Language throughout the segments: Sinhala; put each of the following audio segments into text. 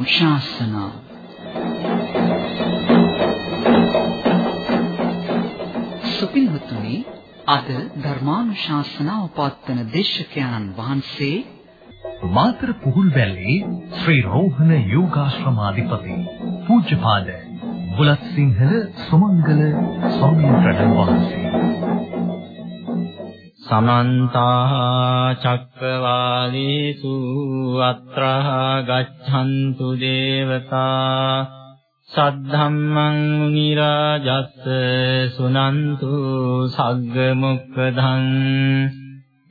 ධර්මානුශාසනා සුපින්වතුනි අද ධර්මානුශාසනාව පවත්වන දේශකයන්න් වහන්සේ මාතර පුහුල්වැල්ලේ ශ්‍රී රෝහණ යෝගාශ්‍රමාධිපති පූජ්‍යපාද බුලත් සිංහල සුමංගල ස්වාමීන් වහන්සේ. සමන්ත චක්කවාලේසු අත්‍රා ගච්ඡන්තු දේවතා සද්ධම්මං මුනි රාජස්ස සුනන්තු සග්ග මොක්ඛදං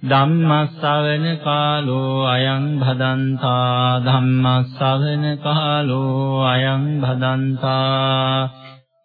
ධම්මස්සවන කාලෝ අයං භදන්තා ධම්මස්සවන කාලෝ අයං භදන්තා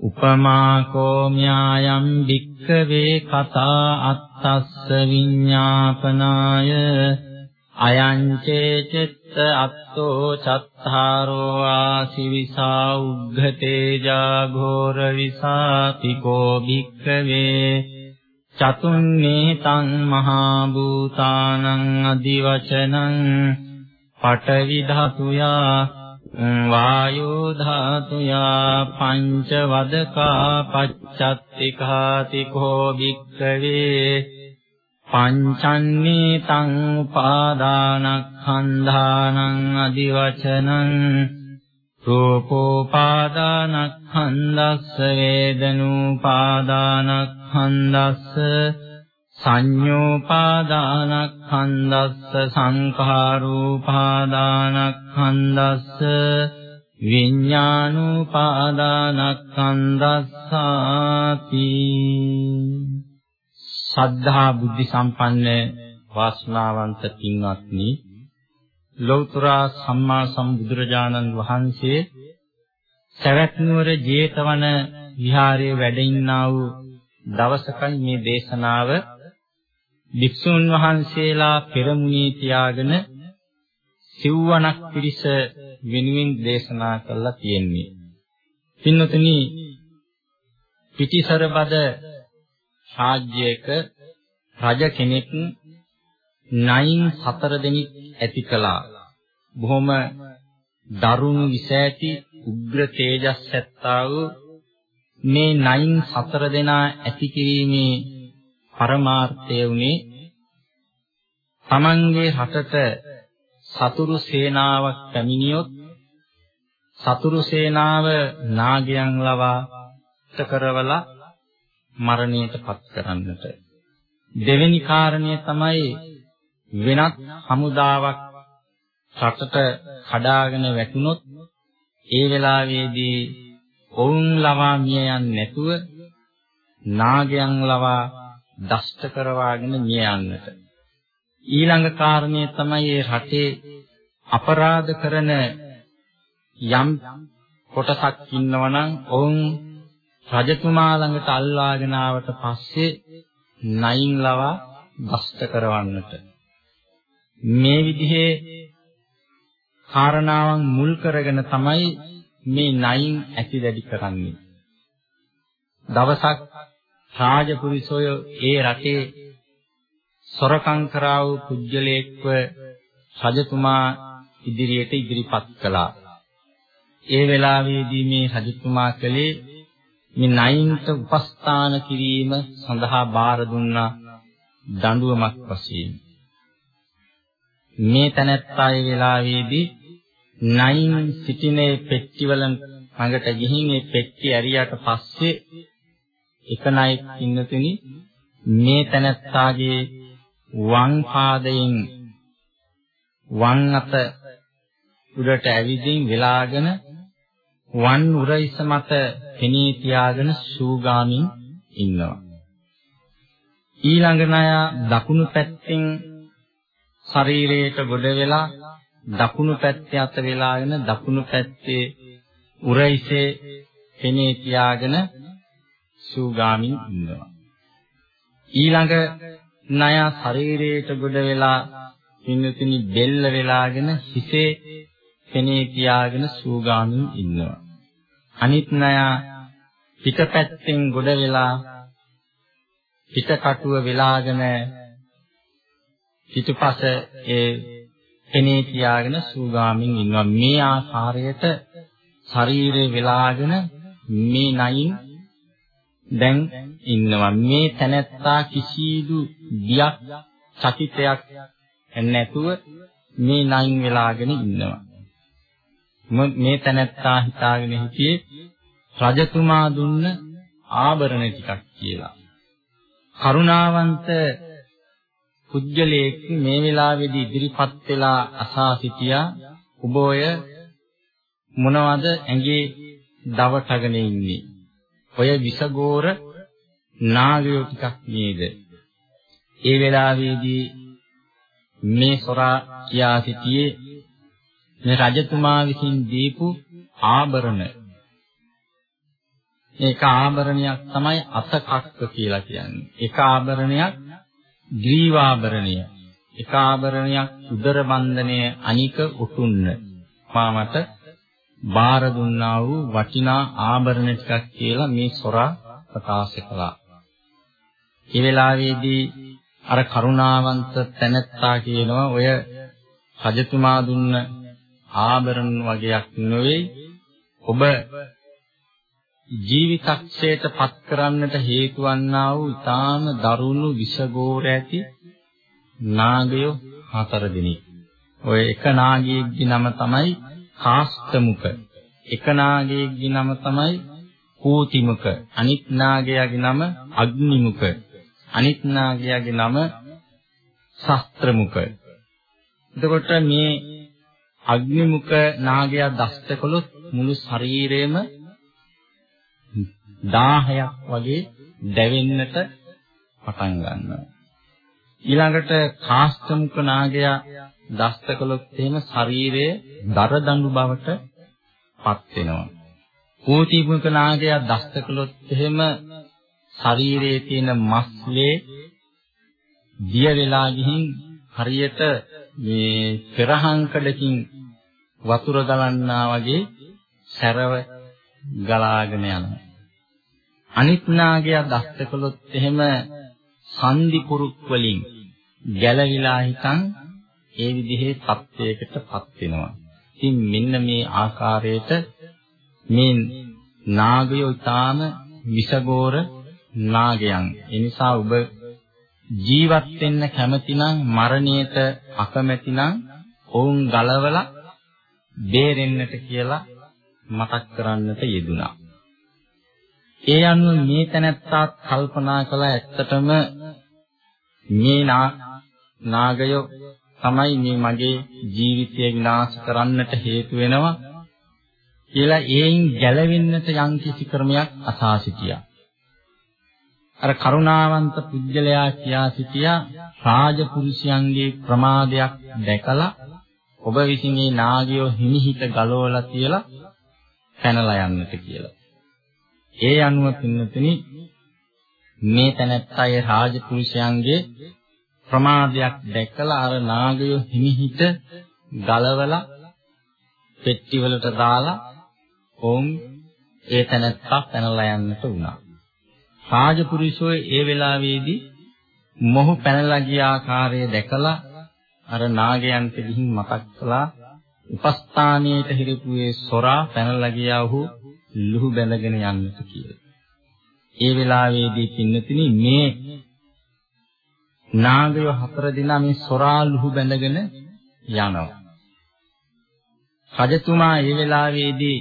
උපමා කෝම්‍යායම් භික්ඛවේ කතා අත්තස්ස විඤ්ඤාපනාය। අයං චේචිත්ත අත්තෝ චත්තාරෝ ආසිවිසා උග්ඝතේජා ඝෝර විසාතිකෝ භික්ඛවේ। චතුන්නේ තං මහා භූතානං අදිවචනං පඨවි ධාතුයා වායෝ ධාතුයා පංච වදකා පච්චත්තිකාති කෝ භික්ඛවේ පංචන්නේ තං උපාදානක්ඛන්ධානං අදිවචනං රූපෝපාදානක්ඛන්ධස්ස වේදනූපාදානක්ඛන්ධස්ස සංඤෝපාදානක්ඛන්දස්ස සංඛාරෝපාදානක්ඛන්දස්ස විඥානෝපාදානක්ඛන්දස්සාති සද්ධා බුද්ධ සම්පන්න වාසනාවන්ත පින්වත්නි ලෞතර සම්මා සම්බුදුරජාණන් වහන්සේ සවැත් නුවර ජේතවන විහාරයේ වැඩ ඉන්නා වූ දවසකයි මේ දේශනාව භික්ෂුන් වහන්සේලා පෙරමුණේ තියාගෙන සිව්වණක් පිරිස වෙනුවෙන් දේශනා කළා තියෙන්නේ. පින්නතුනි පිටිසර බද රාජ්‍යයක රජ කෙනෙක් නයින් හතර දෙනෙක් ඇති කළා. බොහොම දරුණු විස ඇති උග්‍ර තේජස් ඇත්තා වූ මේ නයින් හතර දෙනා ඇති කිරීමේ පරමාර්ථය උනේ තමන්ගේ රටට සතුරු සේනාවක් පැමිණියොත් සතුරු සේනාව නාගයන් ලවා කරවලා මරණයට පත් කරන්නට. දෙවෙනි කාරණය තමයි වෙනත් හමුදාවක් රටට කඩාගෙන වැටුනොත් ඒ වෙලාවේදී ඔවුන් ලවා මිය යන්නේ නැතුව නාගයන් ලවා දෂ්ට කරවාගෙන මිය යන්නට. ඊළඟ කාරණය තමයි මේ රටේ අපරාධ කරන යම් කොටසක් ඉන්නවනම් ඔවුන් රජතුමා ළඟට අල්ලාගෙන ආවට පස්සේ නයින් ලවා දෂ්ට කරවන්නට. මේ විදිහේ කාරණාවන් මුල් කරගෙන තමයි මේ නයින් ඇති දැඩි කරන්නේ. දවසක් රාජපුරිසෝය ඒ රටේ සොරකම් කරා වූ කුජලයේක්ව රජතුමා ඉදිරියට ඉදිරිපත් කළා. ඒ වෙලාවේදී මේ රජතුමා කලේ මේ නයින්ට උපස්ථාන කිරීම සඳහා බාර දුන්නා දඬුවමක් වශයෙන්. මේ තැනැත්තා ඒ වෙලාවේදී නයින් සිටිනේ පෙට්ටිවල ළඟට ගිහින් මේ පෙට්ටි ඇරියට පස්සේ එක ණයෙක් ඉන්නතුනි මේ තනත්තාගේ වම් පාදයෙන් වම් අත උඩට ඇවිදින් වෙලාගෙන වන් උරයිස මත පෙනී තියාගෙන සූගාමින් ඉන්නවා. ඊළඟ ණය දකුණු පැත්තෙන් ශරීරයට ගොඩ වෙලා දකුණු පැත්තේ අත වෙලාගෙන දකුණු පැත්තේ උරයිසේ පෙනේ තියාගෙන සූගාමින් ඉන්නවා. ඊළඟ ණය ශරීරයට ගොඩ වෙලා පින්නතිනි බෙල්ල වෙලාගෙන හිසේ පෙනේ තියාගෙන සූගාමින් ඉන්නවා. අනිත් ණය පිටපැත්තෙන් ගොඩ වෙලා පිටකටුව වෙලාගෙන පිටුපස ඒ පෙනේ තියාගෙන සූගාමින් ඉන්නවා. මේ ආකාරයට ශරීරේ වෙලාගෙන මේ නයින් දැන් ඉන්නවා. මේ තැනැත්තා කිසිදු බියක් චකිතයක් නැතුව මේ නයින් වෙලාගෙන ඉන්නවා. මේ තැනැත්තා හිතාගෙන හිටියේ රජතුමා දුන්න ආභරණ ටිකක් කියලා. කරුණාවන්ත කුජලයේ මේ වෙලාවේදී ඉදිරිපත් වෙලා අසා සිටියා. උබෝය මොනවද ඇඟේ දවටගෙන ඉන්නේ? ඔය විසගෝර නාගයෝ ටිකක් නේද? ඒ වෙලාවේදී මේ සොරා කියා සිටියේ මේ රජතුමා විසින් දීපු ආභරණ. ඒක ආභරණයක් තමයි අතකක්ක කියලා කියන්නේ. එක ආභරණයක් ග්‍රීවාභරණය. එක ආභරණයක් උදර බන්ධනය අනික උතුන්න. මාමට බාර දුන්නා වූ වටිනා ආභරණ ටිකක් කියලා මේ සොරා ප්‍රකාශ කළා. ඒ වෙලාවේදී අර කරුණාවන්ත තැනැත්තා කියනවා ඔය රජතුමා දුන්න ආභරණ වගේක් නෙවෙයි ඔබ ජීවිතක්ෂයට පත් කරන්නට හේතු වන්නා වූ ඊටාම දරුණු විෂගෝර ඇති නාගයෝ හතර දෙනෙක්. ඔය එක නාගයෙක්ගේ නම තමයි කාස්තමුක. එක නාගයෙක්ගේ නම තමයි කූතිමුක. අනිත් නාගයාගේ නම අග්නිමුක. අනිත් නාගයාගේ නම ශස්ත්‍රමුක. එතකොට මේ අග්නිමුක නාගයා දෂ්ට කළොත් මුළු ශරීරයම 1000ක් වගේ දැවෙන්නට පටන් ගන්නවා. ඊළඟට කාස්තමුක නාගයා දෂ්ට කළොත් එහෙම ශරීරයේ දරදඬු බවට පත් වෙනවා. කෝටිමුක නාගයා දෂ්ට කළොත් එහෙම ශරීරයේ තියෙන මස්ලේ දිය වෙලා ගිහින් හරියට මේ පෙරහංකඩකින් වතුර ගලන්නා වගේ සැරව ගලාගෙන යනවා. අනිත් නාගයා දෂ්ට කළොත් එහෙම සන්දි කුරුක් වලින් ගැලවිලා හිටන් ඒ විදිහේ තත්වයකටපත් වෙනවා. ඉතින් මෙන්න මේ ආකාරයට මේ නාගයෝ ඊටාම විසගෝර නාගයන්. ඒ නිසා ඔබ ජීවත් වෙන්න කැමති නම් මරණයට අකමැති නම් ඔවුන් ගලවලා බේරෙන්නට කියලා මතක් කරන්නට යෙදුනා. ඒ අනුව මේ තැනැත්තාත් කල්පනා කළා ඇත්තටම මේ නාගයෝ තමයි මේ මගේ ජීවිතය විනාශ කරන්නට හේතු වෙනවා කියලා ඒයින් ගැලවෙන්නට යම්කිසි ක්‍රමයක් අසා සිටියා. අර කරුණාවන්ත පුජ්‍යලයා කියා සිටියා රාජපුරුෂයන්ගේ ප්‍රමාදයක් දැකලා ඔබ විසින් මේ නාගයෝ හිමිහිට ගලවලා තියලා පැනලා යන්නට කියලා. ඒ අනුව පින්නතුනි මේ තැනැත්තා ඒ රාජපුරුෂයන්ගේ ප්‍රමාදයක් දැකලා අර නාගය හිමිහිට ගලවලා පෙට්ටි වලට දාලා ඔවුන් ඒ තැනත්තා පැනලා යන්නට වුණා. රාජපුරුෂෝ ඒ වෙලාවේදී මොහු පැනලා ගිය ආකාරය දැකලා අර නාගයන්ට ගිහින් මතක් කළා උපස්ථානයේට හිරපු ඒ සොරා පැනලා ගියා වූ ලුහු බැඳගෙන යන්නට කියලා. ඒ වෙලාවේදී පින්නතිනි මේ නාගයෝ හතර දෙනා මේ සොරාලුහු බැඳගෙන යනවා. රජතුමා ඒ වෙලාවේදී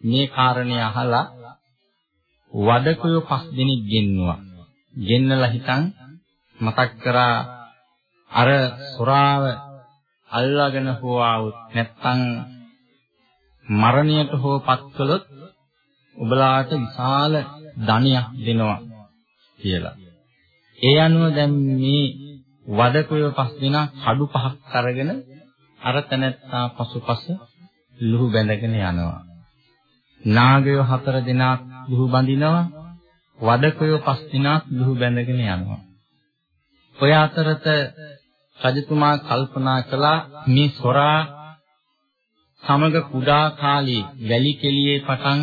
මේ කාරණේ අහලා වදකයෝ පස් දෙනෙක් ගෙන්නුවා. ගෙන්නලා හිටන් මතක් කරා අර සොරාව අල්ලාගෙන හෝ ආවොත් නැත්තම් මරණයට හෝ පත් කළොත් ඔබලාට විශාල ධනයක් දෙනවා කියලා. ඒ අනුව දැන් මේ වදකය පස් දෙනා කඩු පහක් අරගෙන අර තැනැත්තා පසුපස ලුහු බැඳගෙන යනවා. නාගයෝ හතර දෙනා ලුහු බඳිනවා. වදකයෝ පස් දෙනා ලුහු බැඳගෙන යනවා. ඔය අතරත රජතුමා කල්පනා කළා මේ සොරා සමග කුඩා කාලේ වැලි කෙලියේ පටන්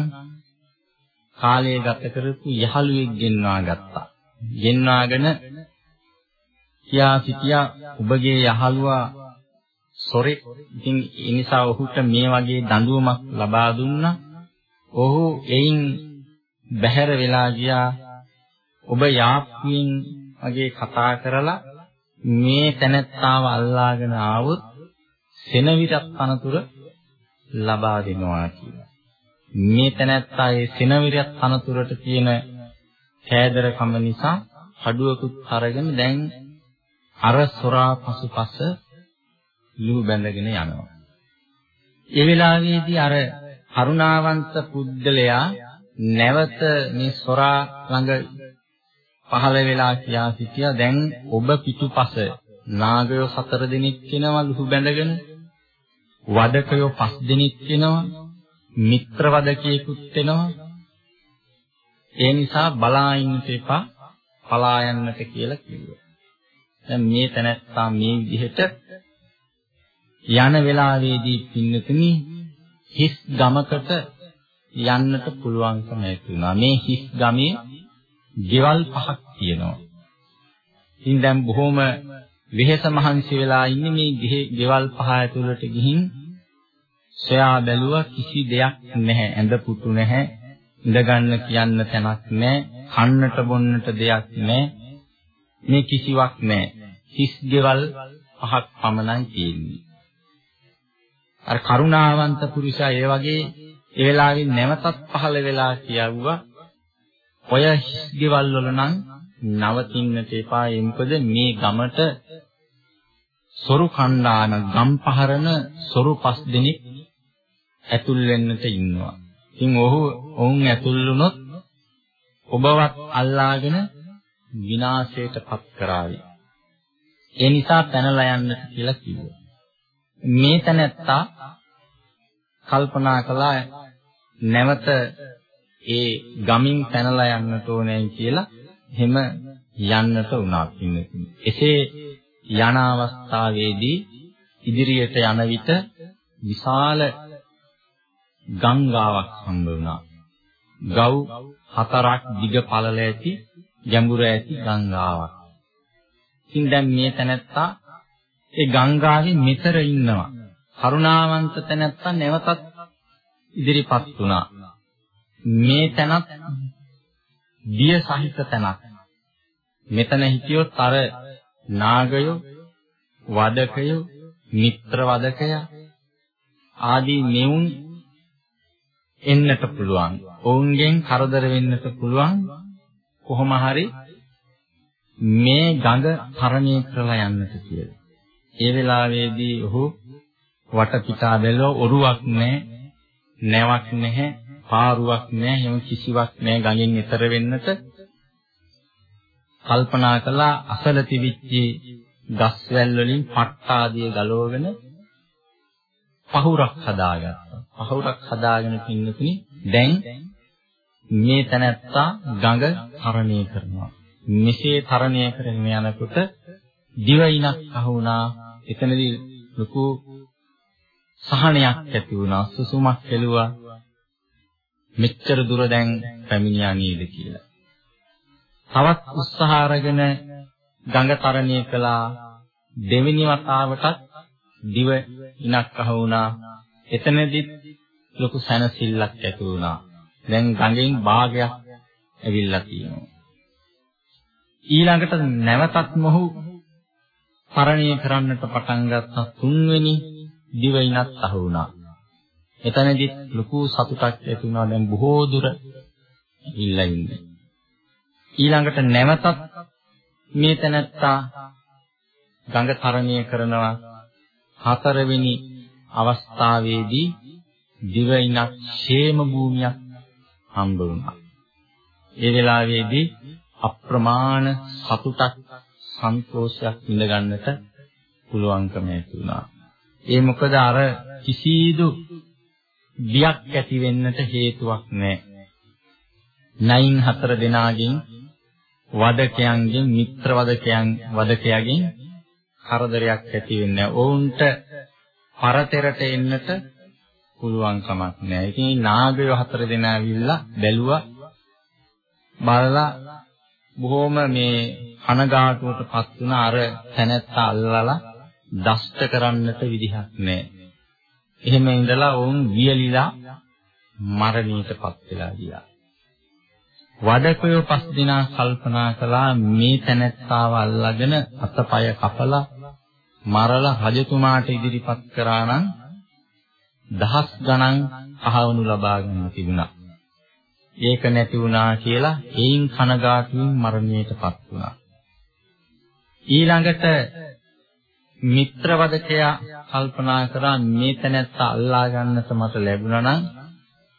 කාලය ගත කරපු යහළුවෙක් ගෙන්වා ගත්තා. ගෙන්වාගෙන කියා සිටියා ඔබගේ යහළුවා සොරෙක්. ඉතින් ඒ නිසා ඔහුට මේ වගේ දඬුවමක් ලබා දුන්නා. ඔහු එයින් බැහැර වෙලා ගියා. ඔබ යාප්පුවෙන් වගේ කතා කරලා මේ තැනැත්තාව අල්ලාගෙන ආවොත් සෙනවිරත් අනතුර ලබා දෙනවා කියලා. මේ තැනැත්තා ඒ සෙනවිරත් අනතුරට තියෙන කෑදරකම නිසා හඩුවකුත් අරගෙන දැන් අර සොරා පසුපස ලු බැඳගෙන යනවා. ඒ වෙලාවේදී අර කරුණාවන්ත පුද්ගලයා නැවත මේ සොරා ළඟ පහළ වෙලා කියා සිටියා දැන් ඔබ පිටුපස නාගයෝ හතර දෙනෙක් වෙනවා ලුහු බැඳගෙන වදකයෝ පස් දෙනෙක් වෙනවා මිත්‍ර වදකියෙකුත් වෙනවා ඒ නිසා බලා ඉන්නට එපා පලා යන්නට කියලා කිව්වා දැන් මේ තැනත්තා මේ විදිහට යන වෙලාවේදී පින්නතුනි හිස් ගමකට යන්නට පුළුවන්කම ඇති වුණා මේ හිස් ගමේ ගෙවල් පහක් තියෙනවා. ඉතින් දැන් බොහොම වෙහෙස මහන්සි වෙලා ඉන්නේ මේ ගෙවල් පහ ඇතුළට ගිහින් සොයා බැලුවා කිසි දෙයක් නැහැ. ඇඳ පුතු නැහැ. ඉඳ ගන්න කියන්න තැනක් නැහැ. කන්නට බොන්නට දෙයක් නැහැ. මේ කිසිවක් නැහැ. හිස් ගෙවල් පහක් පමණයි තියෙන්නේ. අර කරුණාවන්ත පුරුෂයා ඒ වගේ ඒ වෙලාවේ නැවතත් පහළ වෙලා කියවුවා ඔය හිස් ගෙවල් වල නම් නවතින්නට එපා ඒ මොකද මේ ගමට සොරු කණ්ඩාන ගම් පහරන සොරු පස් දෙනෙක් ඇතුල් වෙන්නට ඉන්නවා. ඉතින් ඔහු ඔවුන් ඇතුල් වුණොත් ඔබවත් අල්ලාගෙන විනාශයට පත් කරાવી. ඒ නිසා පැනලා යන්නට කියලා කිව්වා. මේ තැනැත්තා කල්පනා කළා නැවත ඒ ගමින් පැනලා යන්නට ඕනේ කියලා එහෙම යන්නට උනා පින්නතුනි. එසේ යන අවස්ථාවේදී ඉදිරියට යන විට විශාල ගංගාවක් හම්බ වුණා. ගව් හතරක් දිග පළල ඇති ගැඹුර ඇති ගංගාවක්. ඉතින් දැන් මේ තැනැත්තා ඒ ගංගාවේ මෙතර ඉන්නවා. කරුණාවන්ත තැනැත්තා නැවතත් ඉදිරිපත් වුණා. මේ තැනත් දිය සහිත තැනක්. මෙතන හිටියොත් අර නාගයෝ වදකයෝ මිත්‍ර වදකය ආදී මෙවුන් එන්නට පුළුවන්. ඔවුන්ගෙන් කරදර වෙන්නට පුළුවන්. කොහොම හරි මේ ගඟ තරණය කරලා යන්නට කියලා. ඒ වෙලාවේදී ඔහු වටපිටා බැලුවා ඔරුවක් නැහැ, නැවක් නැහැ, පාරුවක් නැහැ, එහෙම කිසිවක් නැහැ ගඟෙන් ඈතර වෙන්නට. කල්පනා කළා අසල තිබිච්ච ගස්වැල් වලින් පට්ටාදිය ගලවගෙන පහුරක් හදාගත්තා. පහුරක් හදාගෙන පින්නතුනි දැන් මේ තැනැත්තා ගඟ තරණය කරනවා. මෙසේ තරණය කරගෙන යනකොට දිවයිනක් අහුණා. එතනදී ලොකු සහනයක් ඇති වුණා. සුසුමක් කෙළුවා. මෙච්චර දුර දැන් පැමිණියා නේද කියලා. තවත් උත්සාහ අරගෙන ගඟ තරණය කළා. දෙවෙනි වතාවටත් දිව ඉනක් අහුණා. එතනදිත් ලොකු සැනසෙල්ලක් ඇති වුණා. දැන් ගඟෙන් භාගයක් ඇවිල්ලා තියෙනවා. ඊළඟට නැවතත් මොහු තරණය කරන්නට පටන් ගත්ත තුන්වෙනි දිවයිනත් අහු වුණා. එතනදිත් ලොකු සතුටක් ඇති වුණා දැන් බොහෝ දුර ඉල්ලා ඉන්නේ. ඊළඟට නැවතත් මේ තැනත්තා ගඟ තරණය කරනවා හතරවෙනි අවස්ථාවේදී දිවයිනක් ෂේම භූමියක් හම්බ වුණා. ඒ වෙලාවේදී අප්‍රමාණ සතුටක් සන්තෝෂයක් විඳ ගන්නට පුළුවන්කම ඇති වුණා. ඒ මොකද අර කිසිදු බියක් ඇති වෙන්නට හේතුවක් නැහැ. නයින් හතර දෙනාගෙන් වදකයන්ගෙන් මිත්‍ර වදකයන් වදකයාගෙන් කරදරයක් ඇති වෙන්නේ ඔවුන්ට පරතරට එන්නට පුළුවන් කමක් නැහැ. ඉතින් නාගයෝ හතර දෙනා ඇවිල්ලා බැලුවා බලලා බොහොම මේ කනගාටුවටපත් වුණ අර තැනැත්තා අල්ලලා දෂ්ට කරන්නට විදිහක් නැහැ. එහෙම ඉඳලා වුන් වියලිලා මරණයටපත් වෙලා ගියා. වඩකයෝ පස් දිනා කල්පනා කළා මේ තැනැත්තාව අල්ලගෙන අතපය කපලා මරලා රජතුමාට ඉදිරිපත් කරා නම් දහස් ගණන් අහවනු ලබා ගන්න තිබුණා. ඒක නැති වුණා කියලා එයින් කනගාටුවෙන් මරණයටපත් වුණා. ඊළඟට මිත්‍රවදකයා කල්පනා කරා මේ තැනැත්තා අල්ලා ගන්නට මට ලැබුණා නම්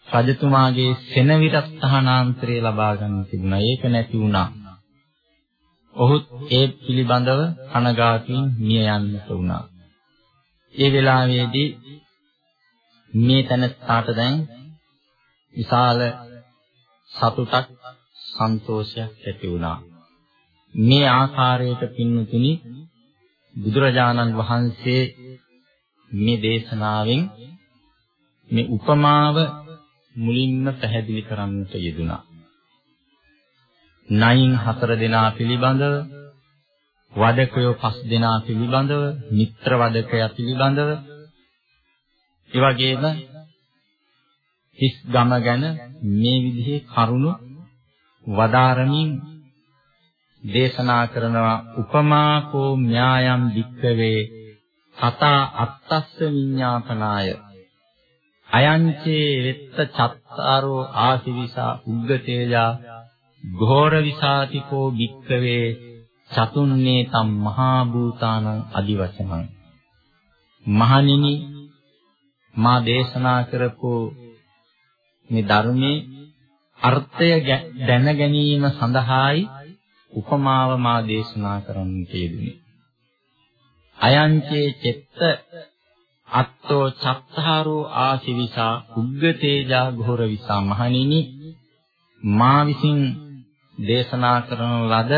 රජතුමාගේ සෙනවිරත් තහනාන්තරය ලබා ගන්න තිබුණා. ඒක නැති වුණා. ඔහුත් ඒ පිළිබඳව කනගාටුවෙන් මිය යන්නට වුණා. ඒ වෙලාවේදී මේ තැනත්තාට දැන් විශාල සතුටක් සන්තෝෂයක් ඇති වුණා. මේ ආකාරයට පින්තුනි බුදුරජාණන් වහන්සේ මේ දේශනාවෙන් මේ උපමාව මුලින්ම පැහැදිලි කරන්නට යෙදුනා. නයින් හතර දෙනා පිළිබඳව වදකයෝ පස් දෙනා පිළිබඳව මිත්‍ර වදකයා පිළිබඳව ඒ වගේම හිස් ගම ගැන මේ විදිහේ කරුණු වදාරමින් දේශනා කරනවා. උපමාකෝ ඥායම් වික්කවේ කතා අත්තස්ස විඤ්ඤාපනාය. අයංචේ වෙත්ත චත්තාරෝ ආසිවිසා උග්ගතේජා ඝෝර විසාතිකෝ වික්කවේ චතුන්නේ තම් මහා භූතානං අදිවචනං මහණෙනි මා දේශනා කරපු මේ ධර්මයේ අර්ථය දැන ගැනීම සඳහායි උපමාව මා දේශනා කරන්නට යෙදුනේ. අයංචේ චෙත්ත අත්තෝ චත්තාරෝ ආශිවිසා උග්ගතේජා ඝෝර විසා මහණෙනි මා විසින් දේශනා කරන ලද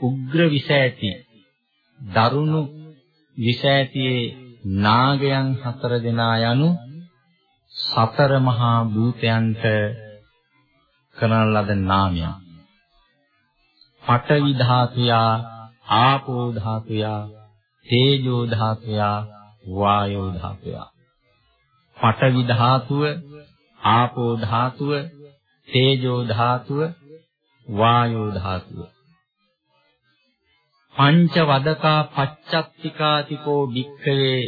උග්‍ර විස ඇති දරුණු විස ඇතියේ නාගයන් හතර දෙනා යනු සතර මහා භූතයන්ට කරන ලද නාමයක්. පඨවි ධාතුයා, ආපෝ ධාතුයා, තේජෝ ධාතුයා, වායෝ ධාතුයා. පඨවි ධාතුව, ආපෝ ධාතුව, තේජෝ ධාතුව, වායෝ ධාතුව. පංච වදකා පච්චත්තිකාතිකෝ භික්ඛවේ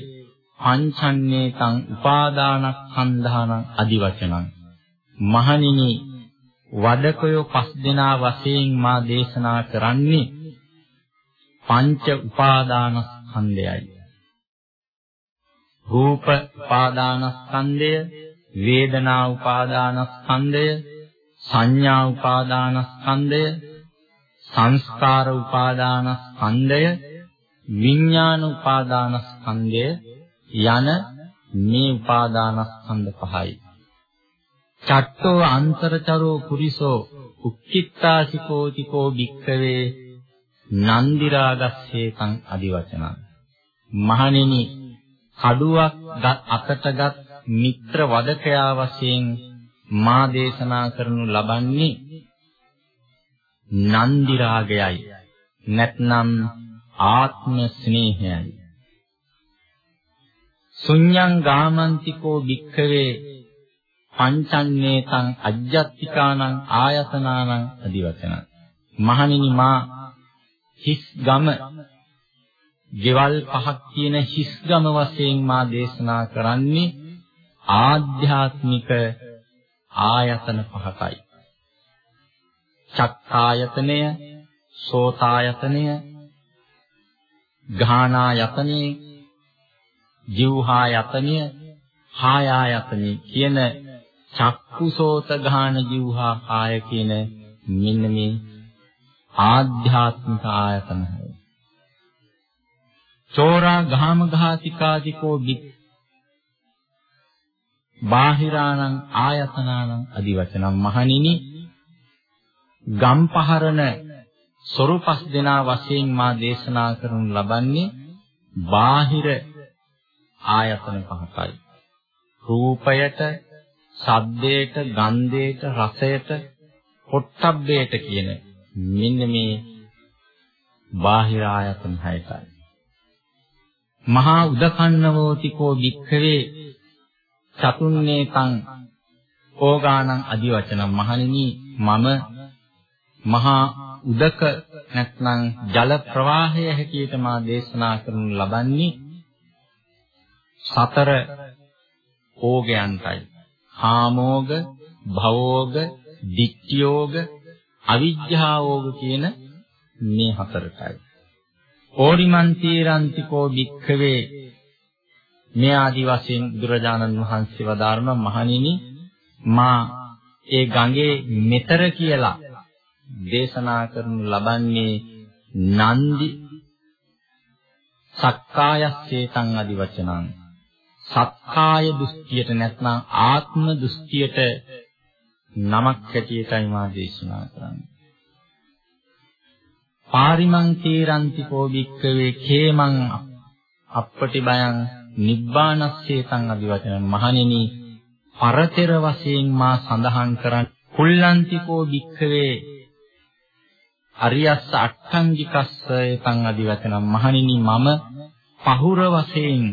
පංචන්නේ තං උපාදානස්කන්ධානං අදිවචනං මහණෙනි වදකයෝ පස් දෙනා වශයෙන් මා දේශනා කරන්නේ පංච උපාදානස්කන්ධයයි රූප උපාදානස්කන්ධය වේදනා උපාදානස්කන්ධය සංඥා උපාදානස්කන්ධය සංස්කාර උපාදානස්කන්ධය විඥාන උපාදානස්කන්ධය යන මේ උපාදානස්කන්ධ පහයි. චට්ටෝ අන්තරචරෝ පුරිසෝ උක්කිට්ඨාසිකෝතිකෝ භික්ඛවේ නන්දිරාගස්සේකං අදිවචනං. මහණෙනි කඩුවක් අතටගත් මිත්‍ර වදකයා වශයෙන් මා දේශනා කරනු ලබන්නේ නන්දි රාගයයි. නැත්නම් ආත්ම ස්නේහයයි. ශුඤ්ඤං ගාමන්තිකෝ භික්ඛවේ පංචන්නේතං අජ්ජත්තිකානං ආයතනානං අදිවචන. මහණෙනි මා හිස් ගම ගෙවල් පහක් කියන හිස් ගම වශයෙන් මා දේශනා කරන්නේ ආධ්‍යාත්මික ආයතන පහකයි චක්කායතනය සෝතායතනය ගානායතනය ජීවහායතනය කායායතනය කියන චක්කුසෝත ගාන ජීවහා කාය කියන මෙන්න මේ ආධ්‍යාත්මික ආයතන හය. චෝරා ගාම ඝාතිකාදිකෝ බාහිරාණං ආයතනානං আদি වචනම් මහණෙනි ගම්පහරන සොරුපස් දෙනා වශයෙන් මා දේශනා කරනු ලබන්නේ බාහිර ආයතන පහකයි. රූපයට, ශබ්දයට, ගන්ධයට, රසයට, පොට්ටබ්බයට කියන මෙන්න මේ බාහිර ආයතන හයයි. මහා උදකන්නවෝතිකෝ වික්ඛවේ චතුන්නේකං ඕගානං আদি වචනම් මහණෙනි මම මහා උදක නැත්නම් ජල ප්‍රවාහය හැටියට මා දේශනා කරනු ලබන්නේ සතර ඕගයන්ටයි. කාමෝග, භවෝග, දික්ඛියෝග, අවිජ්ජාෝග කියන මේ හතරටයි. ඕරිමන්තිරන්තිකෝ භික්ඛවේ මේ ආදි වශයෙන් බුදුරජාණන් වහන්සේ වදාරන මහණෙනි මා ඒ ගඟේ මෙතර කියලා දේශනා කරනු ලබන්නේ නන්දි සක්කායස්සේතං আদি වචනං සක්කාය දෘෂ්ටියට නැත්නම් ආත්ම දෘෂ්ටියට නමක් හැටියටයි මා දේශනා කරන්නේ. පාරිමං තීරන්තිකෝ වික්කවේ කේමං අප්පටි බයං නිබ්බානස්සේතං අදිවචන මහණෙනි පරතර වශයෙන් මා සඳහන් කරන් කුල්ලන්තිකෝ භික්ඛවේ අරියස්ස අට්ඨංගිකස්සේතං අදිවචන මහණෙනි මම පහුර වශයෙන්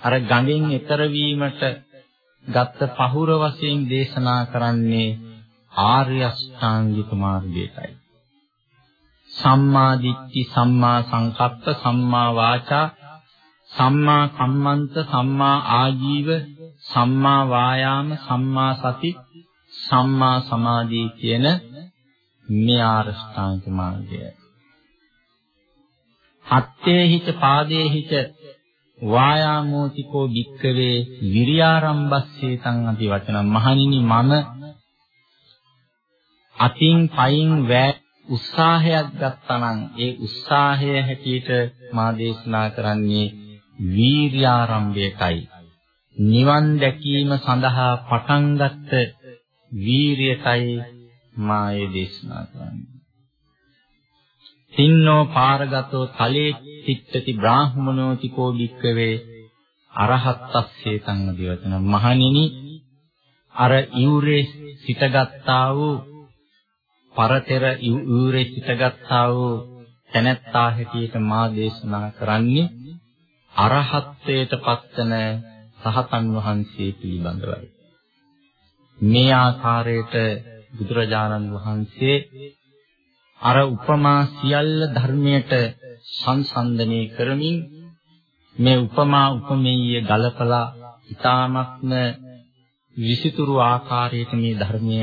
අර ගඟෙන් එතර වීමට ගත්ත පහුර වශයෙන් දේශනා කරන්නේ ආර්ය අෂ්ටාංගික මාර්ගයටයි. සම්මා දිට්ඨි සම්මා සංකප්ප සම්මා වාචා සම්මා කම්මන්ත සම්මා ආජීව සම්මා වායාම සම්මා සති සම්මා සමාධි කියන මේ ආරෂ්ඨාංග මාර්ගය. හත්තේ හිත පාදේ හිත වායාමෝතිකෝ වික්කවේ විරියාරම්භස්සේ තං අති වචන මහණිනි මම අතින් පයින් වෑ උත්සාහයක් ගත්තනම් ඒ උත්සාහය හැටියට මා දේශනා කරන්නේ වීර්යාරම්භයකයි නිවන් දැකීම සඳහා පටන් ගත්ත වීරියකයි මා ඒ දේශනා කරන්නේ. තින්නෝ පාරගතෝ තලේ චිත්තති බ්‍රාහ්මනෝති කෝ භික්කවේ අරහත්ත්ස්සේ තං දිවතන මහණෙනි අර ඉවුරේ සිටගත්තා වූ පරතර ඉවුරේ සිටගත්තා වූ තැනැත්තා හැටියට මා දේශනා කරන්නේ අරහත්ත්වයට පත්වන සහතන් වහන්සේ පිළිබඳවයි මේ ආකාරයට බුදුරජාණන් වහන්සේ අර උපමා සියල්ල ධර්මයට සංසන්දනය කරමින් මේ උපමා උපමේය ගලපලා ඊ타මත්ම විසිතුරු ආකාරයට මේ ධර්මය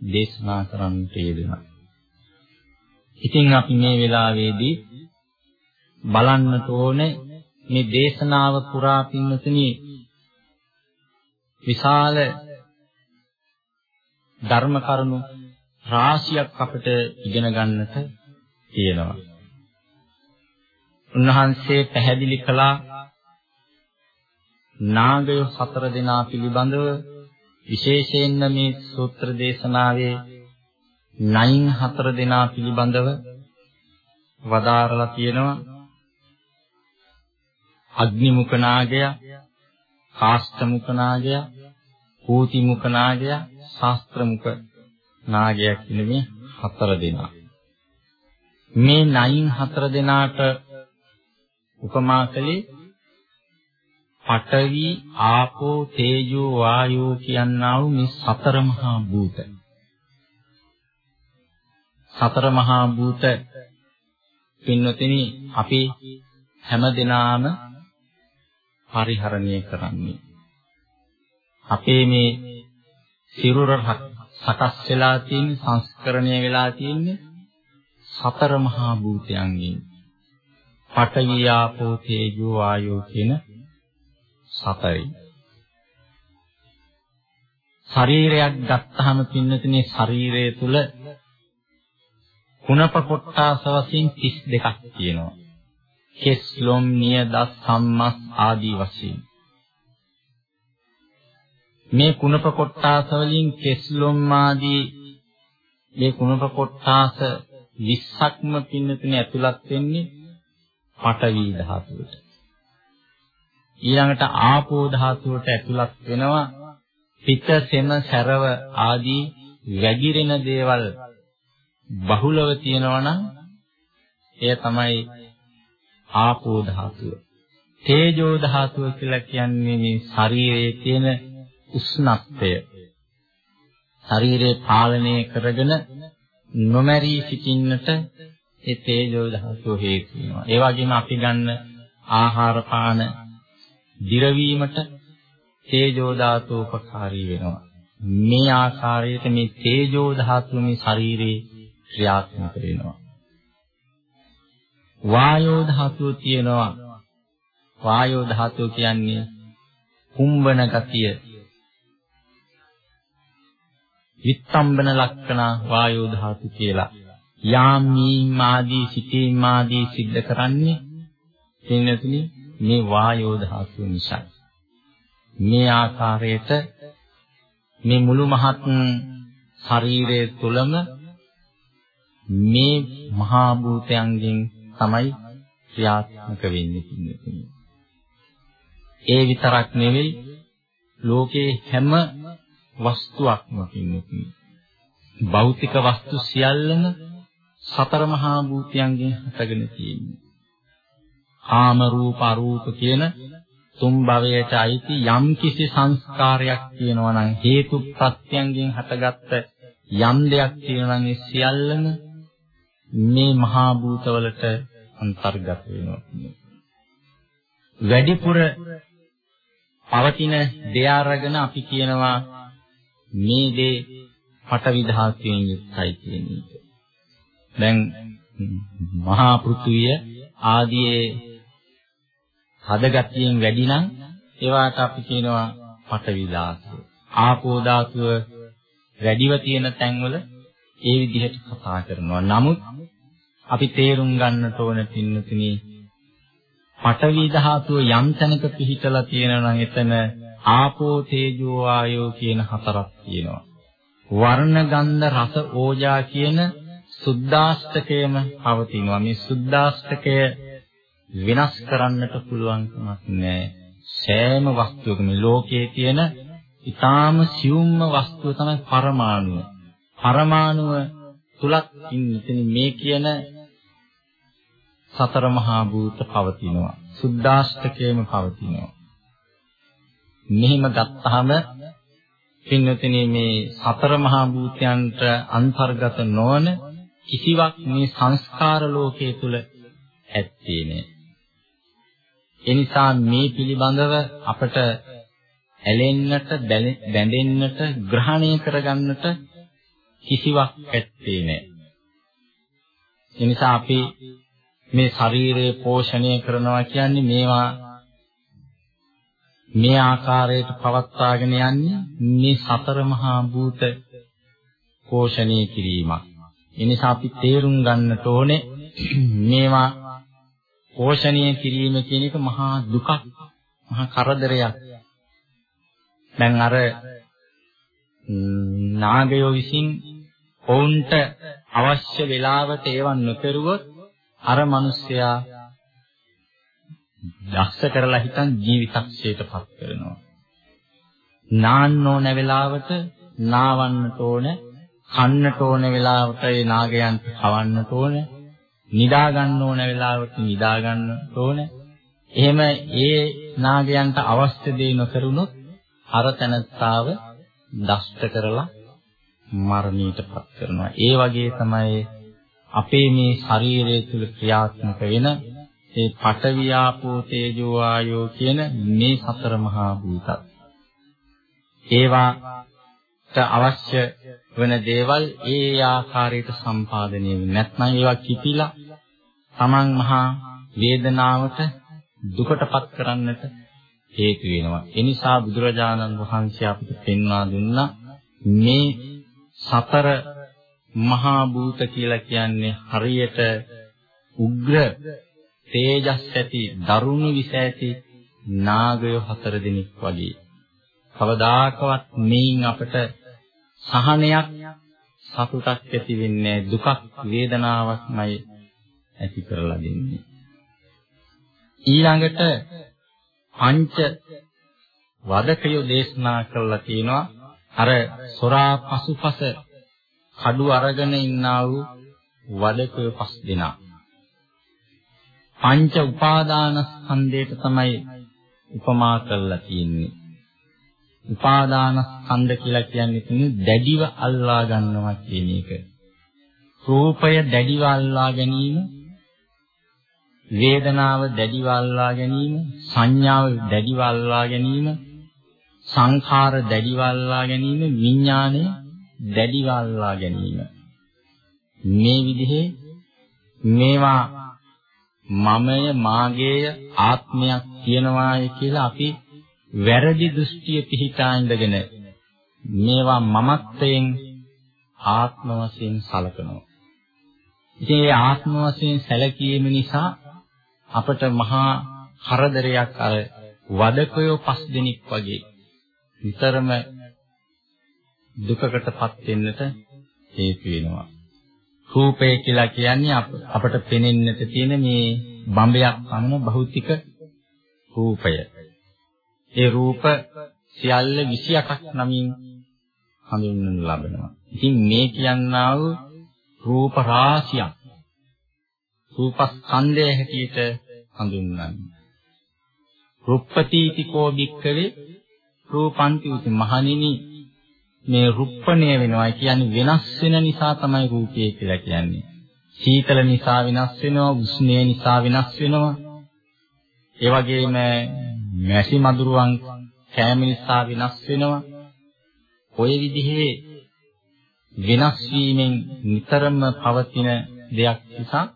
දේශනා කරන්නට යෙදුණා. ඉතින් අපි මේ වෙලාවේදී බලන්නට ඕනේ මේ දේශනාව පුරා පින්නතුනි විශාල ධර්ම කරුණු රාශියක් අපිට ඉගෙන ගන්නට තියෙනවා. උන්වහන්සේ පැහැදිලි කළා නාගය හතර දෙනා පිළිබඳව විශේෂයෙන්ම මේ සූත්‍ර දේශනාවේ නයින් හතර දෙනා පිළිබඳව වදාරලා තියෙනවා අග්නිමුඛ නාගය, කාෂ්ඨමුඛ නාගය, කූතිමුඛ නාගය, ශාස්ත්‍රමුක නාගයා කියන මේ හතර දෙනා. මේ නයින් හතර දෙනාට උපමා කළේ පඨවි ආපෝ තේජෝ වායෝ කියනා වූ මේ සතර මහා භූත. සතර මහා භූත පින්නොතිනි අපි හැම දිනාම පරිහරණය කරන්නේ. අපේ මේ සිරුර සකස් වෙලා තියෙන සංස්කරණය වෙලා තියෙන්නේ සතර මහා භූතයන්ගෙන්. පඨවි ආපෝ තේජෝ වායෝ කියන සතරයි. ශරීරයක් ගත්තාම පින්නතුනේ ශරීරය තුල කුණප කොට්ටාස වශයෙන් 32ක් තියෙනවා. කෙස් ලොම් නිය දස් සම්මස් ආදී වශයෙන් මේ කුණප කොට්ටාස වලින් කෙස්ලොම් ආදී මේ කුණප කොට්ටාස 20ක්ම පින්නතුනේ ඇතුළත් වෙන්නේ පඨවි ධාතුවට. ඊළඟට ආපෝ ධාතුවට ඇතුළත් වෙනවා පිත සෙම සැරව ආදී වැగిරෙන දේවල් බහුලව තියෙනවා නම් එය තමයි ආපෝ ධාතුව. තේජෝ ධාතුව කියලා කියන්නේ මේ ශරීරයේ තියෙන උෂ්ණත්වය. ශරීරය පාලනය කරගෙන නොමැරී සිටින්නට ඒ තේජෝ ධාතුව හේතු වෙනවා. ඒ වගේම අපි ගන්න ආහාර පාන දිරවීමට තේජෝ ධාතුව උපකාරී වෙනවා. මේ ආකාරයට මේ තේජෝ ධාතුව මේ ශරීරේ ක්‍රියාත්මක වෙනවා. වායෝ ධාතුව තියෙනවා. වායෝ ධාතුව කියන්නේ කුම්බන ගතිය. විත්තම්බන ලක්ෂණ වායෝ ධාතු කියලා. යාමීම් ආදී සිතීම් ආදී සිද්ධ කරන්නේ එන්නතුනි මේ වායෝ ධාතුව නිසා. මේ ආකාරයට මේ මුළු මහත් ශරීරය තුළම මේ මහා භූතයන්ගෙන් තමයි ක්‍රියාත්මක වෙන්නේ කියන්නේ. ඒ විතරක් නෙවෙයි ලෝකේ හැම වස්තුවක්ම කියන්නේ. භෞතික වස්තු සියල්ලම සතර මහා භූතයන්ගෙන් හටගෙන තියෙන්නේ. කාම රූප අරූප කියන තුන් භවයට අයිති යම් කිසි සංස්කාරයක් තියෙනවා නම් හේතු ප්‍රත්‍යයෙන් හටගත්ත යම් දෙයක් තියෙනවා නම් ඒ සියල්ලම මේ මහා භූතවලට අන්තර්ගත වෙනවා. වැඩිපුර පවතින දේ අරගෙන අපි කියනවා මේ දේ පටවි ධාතුවෙන් යුක්තයි කියන එක. දැන් මහා පෘථුවිය ආදී හදගතියෙන් වැඩි නම් ඒවට අපි කියනවා පටවි ධාතුව. ආපෝ ධාතුව වැඩිව තියෙන තැන්වල ඒ විදිහට කතා කරනවා. නමුත් අපි තේරුම් ගන්නට ඕන පින්නතුනි පඨවි ධාතුව යම් තැනක පිහිටලා තියෙනවා නම් එතන ආපෝ තේජෝ ආයෝ කියන හතරක් තියෙනවා. වර්ණ ගන්ධ රස ඕජා කියන සුද්දාෂ්ටකයම පවතිනවා. මේ සුද්දාෂ්ටකය වෙනස් කරන්නට පුළුවන් කමක් නැහැ. සෑම වස්තුවකම ලෝකයේ තියෙන ඊටාම සියුම්ම වස්තුව තමයි පරමාණුව. පරමාණුව තුලත් ඉන්න මේ කියන සතර මහා භූත පවතිනවා. සුද්දාෂ්ටකයේම පවතිනවා. මෙහිම ගත්තාම පින්නතිනේ මේ සතර මහා භූතයන්ට අන්තර්ගත නොවන කිසිවක් මේ සංස්කාර ලෝකයේ තුල ඇත්තේ නෑ. එනිසා මේ පිළිබඳව අපට ඇලෙන්නට බැඳෙන්නට ග්‍රහණය කරගන්නට කිසිවක් ඇත්තේ නෑ. එනිසා අපි මේ ශරීරය පෝෂණය කරනවා කියන්නේ මේවා මේ ආකාරයට පවත්වාගෙන යන්නේ මේ සතර මහා භූත පෝෂණය කිරීමක්. එනිසා අපි තේරුම් ගන්නට ඕනේ මේවා පෝෂණය කිරීම කියන එක මහා දුකක්, මහා කරදරයක්. දැන් අර නාගයෝ විසින් ඔවුන්ට අවශ්‍ය වෙලාවට ඒවා නොකරුවොත් අර මිනිසයා දක්ෂ කරලා හිතන් ජීවිතක්ෂයටපත් කරනවා. නාන්න ඕන වෙලාවට නාවන්නට ඕන, කන්නට ඕන වෙලාවට ඒ නාගයන්ට කවන්නට ඕන, නිදා ගන්න ඕන වෙලාවට නිදා ගන්නට ඕන. එහෙම ඒ නාගයන්ට අවශ්‍ය දේ නොකරුණොත් අර තනත්තාව දෂ්ට කරලා මරණයටපත් කරනවා. ඒ වගේ තමයි අපේ මේ ශරීරය තුල ක්‍රියාත්මක වෙන ඒ පඨවි ආපෝ තේජෝ ආයෝ කියන මේ සතර මහා භූතත්. ඒවාට අවශ්‍ය වෙන දේවල් ඒ ආකාරයට සම්පාදනය වෙන්නේ නැත්නම් ඒවා කිපිලා Taman මහා වේදනාවට දුකටපත් කරන්නට හේතු වෙනවා. ඒ නිසා බුදුරජාණන් වහන්සේ අපිට පෙන්වා දුන්නා මේ සතර මහා භූත කියලා කියන්නේ හරියට උග්‍ර තේජස් ඇති දරුණු විස ඇති නාගය හතර දෙනෙක් වගේ. කවදාකවත් මේන් අපට සහනයක් සතුටක් ඇති වෙන්නේ දුකක් වේදනාවක්මයි ඇති කරලා දෙන්නේ. ඊළඟට පංච වදකයෝ දේශනා කළා තියෙනවා අර සොරා පසුපස කඩු අරගෙන ඉන්නා වූ වදකයෝ පස් දෙනා. පංච උපාදාන ස්කන්ධයට තමයි උපමා කරලා තියෙන්නේ. උපාදාන ස්කන්ධ කියලා කියන්නේ තුනේ දැඩිව අල්ලා ගන්නවා කියන එක. රූපය දැඩිව අල්ලා ගැනීම, වේදනාව දැඩිව අල්ලා ගැනීම, සංඥාව දැඩිව අල්ලා ගැනීම, සංඛාර දැඩිව අල්ලා ගැනීම, විඥානය දැඩිව අල්ලා ගැනීම. මේ විදිහේ මේවා මමය මාගේය ආත්මයක් තියනවාය කියලා අපි වැරදි දෘෂ්ටිය පිහිටා ඉඳගෙන මේවා මමත්වයෙන් ආත්ම වශයෙන් සලකනවා. ඉතින් ඒ ආත්ම වශයෙන් සැලකීම නිසා අපට මහා කරදරයක් අර වදකයෝ පස් දෙනෙක් වගේ විතරම දුකකටපත් වෙන්නට හේතු වෙනවා. රූපය කියලා කියන්නේ අපට පෙනෙන්නට තියෙන මේ බඹයක් පමණ භෞතික රූපය. ඒ රූප සියල්ල 28ක් නමින් හඳුන්වනු ලබනවා. ඉතින් මේ කියන්නා වූ රූප රාශියක් රූපස්කන්ධය හැටියට හඳුන්වන්නේ. රුප්පතිතිකෝ භික්කවේ රූපන්ති උති මහණෙනි මේ රුප්පණය වෙනවා කියන්නේ වෙනස් වෙන නිසා තමයි රූපය කියලා කියන්නේ. සීතල නිසා වෙනස් වෙනවා, උෂ්ණය නිසා වෙනස් වෙනවා. ඒ වගේම මැසි මදුරුවන් කෑම නිසා වෙනස් වෙනවා. ඔය විදිහේ වෙනස් වීමෙන් නිතරම පවතින දෙයක් නිසා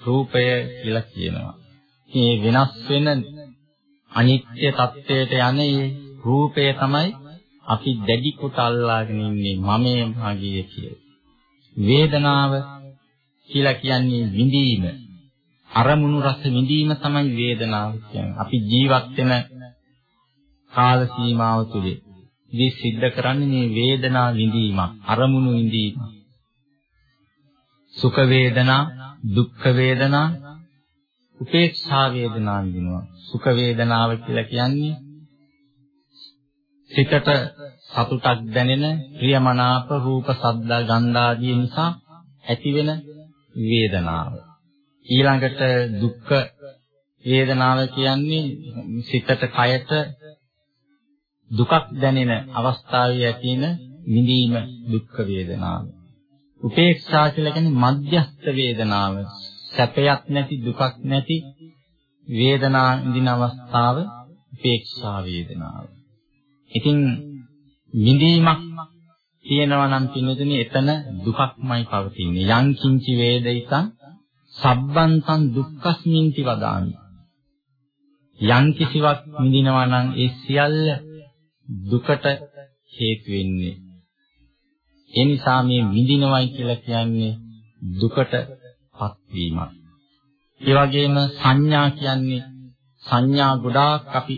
රූපය කියලා කියනවා. මේ වෙනස් වෙන අනිත්‍ය తත්වයට යන්නේ රූපය තමයි අපි දැඩි කොට අල්ලාගෙන ඉන්නේ මමයේ මාගේ කියලා. වේදනාව කියලා කියන්නේ විඳීම. අරමුණු රස විඳීම තමයි වේදනාව කියන්නේ. අපි ජීවත් වෙන කාල සීමාව තුලේ ඉතින් සිද්ධ කරන්නේ මේ වේදනා විඳීමක්, අරමුණු විඳීම. සුඛ වේදනා, දුක්ඛ වේදනා, උපේක්ෂා වේදනා විඳිනවා. සුඛ වේදනාව කියලා කියන්නේ සිතට සතුටක් දැනෙන ප්‍රියමනාප රූප, ශබ්ද, ගන්ධ ආදී නිසා ඇතිවෙන වේදනාව. ඊළඟට දුක්ඛ වේදනාව කියන්නේ සිතට කයට දුකක් දැනෙන අවස්ථාවේ ඇතින විඳීම දුක්ඛ වේදනාව. උපේක්ෂා කියලා කියන්නේ මධ්‍යස්ථ වේදනාව. සැපයක් නැති දුකක් නැති වේදනා විඳින අවස්ථාව උපේක්ෂා වේදනාව. ඉතින් විඳීමක් තියෙනවා නම් පින්නතුනි එතන දුකක්මයි පවතින්නේ. යං කිංචි වේදිතං සබ්බන්තං දුක්ඛස්මින්ති වදාමි. යම් කිසිවක් විඳිනවා නම් ඒ සියල්ල දුකට හේතු වෙන්නේ. ඒ නිසා මේ විඳිනවයි කියලා කියන්නේ දුකටපත් වීමක්. ඒ වගේම සංඥා කියන්නේ සංඥා ගොඩාක් අපි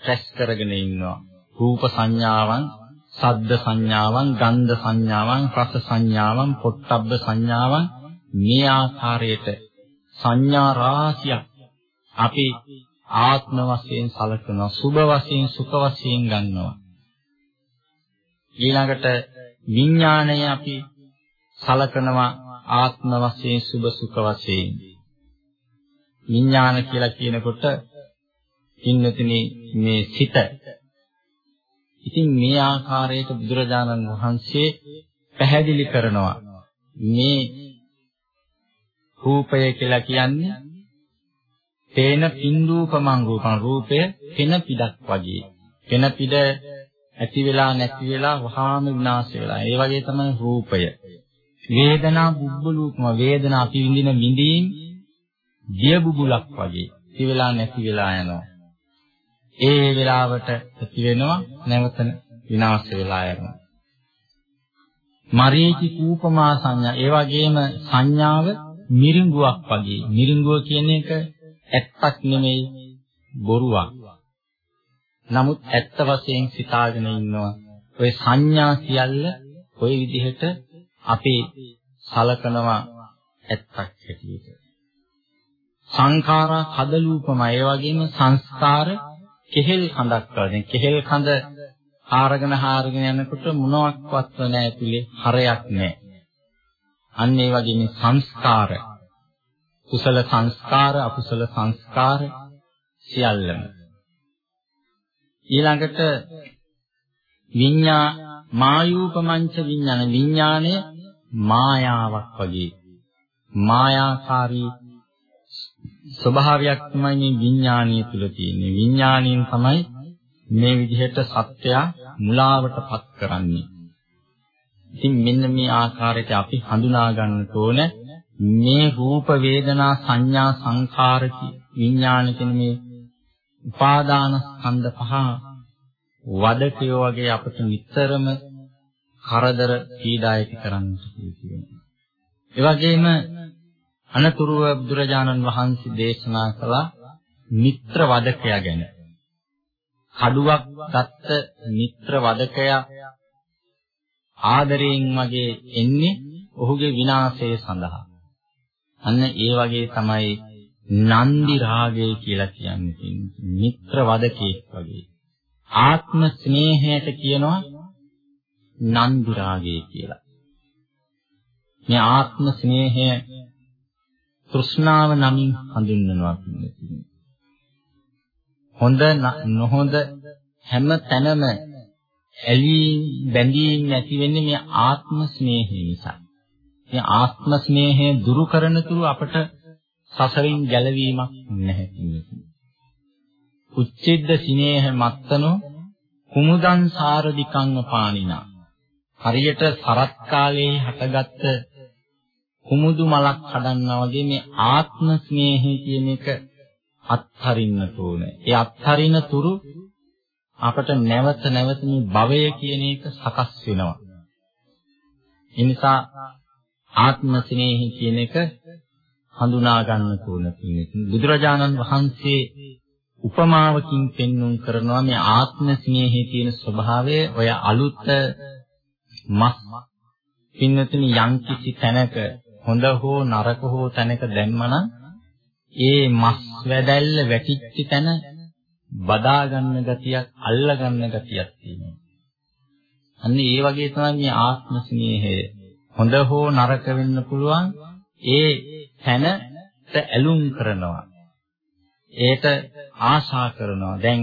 රැස් කරගෙන ඉන්නවා. රූප සංඥාවන්, සද්ද සංඥාවන්, ගන්ධ සංඥාවන්, රස සංඥාවන්, පොට්ටබ්බ සංඥාවන් මේ ආකාරයට සංඥා රාශියක් අපි ආත්ම වශයෙන් සලකනවා සුභ වශයෙන් සුඛ වශයෙන් ගන්නවා. ඊළඟට විඥාණය අපි සලකනවා ආත්ම වශයෙන් සුභ සුඛ වශයෙන්. විඥාන කියලා කියනකොට ඉන්නතිනේ මේ සිත. ඉතින් මේ ආකාරයට බුදුරජාණන් වහන්සේ පැහැදිලි කරනවා මේ රූපය කියලා කියන්නේ තේන පින්දූපමං රූපං රූපය පෙන පිටක් වගේ. පෙන පිට ඇති වෙලා නැති වෙලා වහාම විනාශ වෙලා. ඒ වගේ තමයි රූපය. වේදනා බුබ්බලූපම වේදනා අපි විඳින විඳීම් දිය බුබුලක් වගේ. ඇති වෙලා නැති වෙලා යනවා. ඒ වෙලාවට ඇති වෙනවා නැවත විනාශ වෙලා යනවා. මරීචි කූපමා සංඥා ඒ වගේම සංඥාව මිරිඟුවක් වගේ. මිරිඟුව කියන එක ඇත්තක් නෙමෙයි බොරුවක්. නමුත් ඇත්ත වශයෙන් සිතාගෙන ඉන්නවා ඔය සංඥා සියල්ල ওই විදිහට අපි සලකනවා ඇත්තක් හැටියට. සංඛාරා කදලූපම ඒ වගේම සංස්කාර කෙහෙල් කඳක් වගේ. කෙහෙල් කඳ හාරගෙන හාරගෙන යනකොට මොනවත්වත් නැහැ ඇතුලේ හරයක් නැහැ. අන්න ඒ වගේම සංස්කාර. කුසල සංස්කාර අකුසල සංස්කාර සියල්ලම. ඊළඟට විඤ්ඤා මායූපමංච විඥාන විඥාණය මායාවක් වගේ. මායාකාරී ස්වභාවයක් තමයි මේ විඥානීය තුල තියෙන්නේ විඥාණයෙන් තමයි මේ විදිහට සත්‍යය මුලාවටපත් කරන්නේ ඉතින් මෙන්න මේ ආකාරයට අපි හඳුනා ගන්නට ඕන මේ රූප වේදනා සංඥා සංඛාර විඥාන කියන මේ උපාදාන ස්කන්ධ පහ වදකයෝ වගේ අපිට නිතරම කරදර පීඩායති කරන්නට තියෙනවා. ඒ වගේම අනතුරුව බුදුරජාණන් වහන්සේ දේශනා කළ මිත්‍ර වදකයා ගැන. කඩුවක් ගත්ත මිත්‍ර වදකයා ආදරයෙන් වගේ එන්නේ ඔහුගේ විනාශය සඳහා. අන්න ඒ වගේ තමයි නන්දි රාගය කියලා කියන්නේ මිත්‍ර වදකෙක් වගේ. ආත්ම ස්නේහයට කියනවා නන්දි රාගය කියලා. මේ ආත්ම ස්නේහය තෘෂ්ණාව නමින් හඳුන්වනවා කියන්නේ. හොඳ නොහොඳ හැම තැනම ඇලීම් බැඳීම් නැති වෙන්නේ මේ ආත්ම ස්නේහය නිසා. මේ ආත්ම ස්නේහය දුරු කරන තුරු අපට සසරින් ගැලවීමක් නැහැ කියන්නේ. උච්චිද්ද සිනේහ මත්තනෝ කුමුදං සාරදිකං පානිනා හරියට සරත් කාලයේ හටගත්ත කුමුදු මලක් හදන්නා වගේ මේ ආත්ම ස්නේහය කියන එක අත්හරින්න ඕන. ඒ අත්හරින තුරු අපට නැවත නැවත මේ භවය කියන එක සකස් වෙනවා. ඒ නිසා ආත්ම ස්නේහය කියන එක හඳුනා ගන්න ඕන බුදුරජාණන් වහන්සේ උපමාවකින් පෙන්눔 කරනවා මේ ආත්ම ස්නේහයේ තියෙන ස්වභාවය ඔය අලුත් මස් පින්නතුනි යම්කිසි තැනක හොඳ හෝ නරක හෝ තැනක දැම්මනම් ඒ මස් වැදැල්ල වැටිච්ච තැන බදා ගන්න ගතියක් අල්ල ගන්න ගතියක් තියෙනවා. අන්න ඒ වගේ තමයි මේ ආත්ම ස්නේහය. හොඳ හෝ නරක වෙන්න පුළුවන් ඒ තැනට ඇලුම් කරනවා. ඒට ආශා කරනවා. දැන්